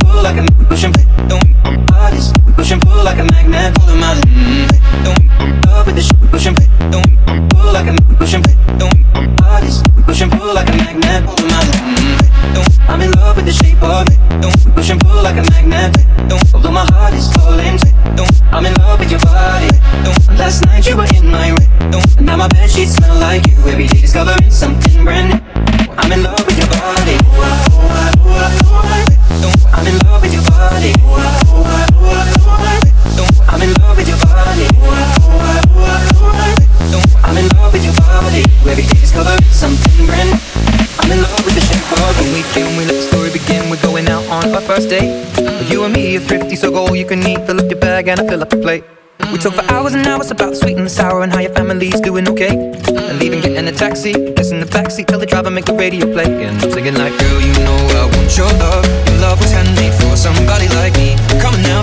Pull like a pull like a magnet. Follow my. I'm in love with the shape of it. Pull like a magnet. My. I'm in love with your body. Last night you were in my. Now my smell like you. Every day discovering something brand new. I'm in love with your body. First date. You and me are thrifty, so go all you can eat. Fill up your bag and I fill up the plate. We talk for hours and hours about sweet and sour and how your family's doing okay. And leaving, getting a taxi, kiss in the backseat, tell the driver make the radio play. And I'm singing like, girl, you know I want your love. Your love was handmade for somebody like me. Come on now,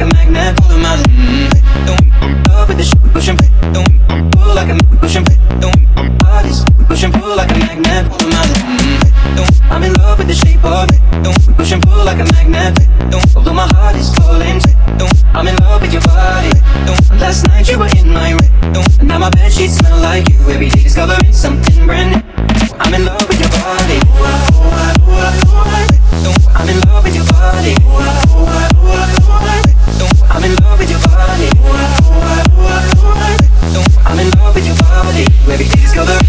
like a magnet. Follow my lead. Don't love with the shit, push and. Don't pull like a push and. Don't bodies push and pull like a magnet. My lead. Don't I'm in love with the shape of it. Don't push and pull like a magnet. Don't although my heart is. Don't I'm in love with your body. Don't last night you were in my room. Don't now my bed sheets smell like you. Every day discovering something brand new. body. I'm in love with your body. Maybe please go the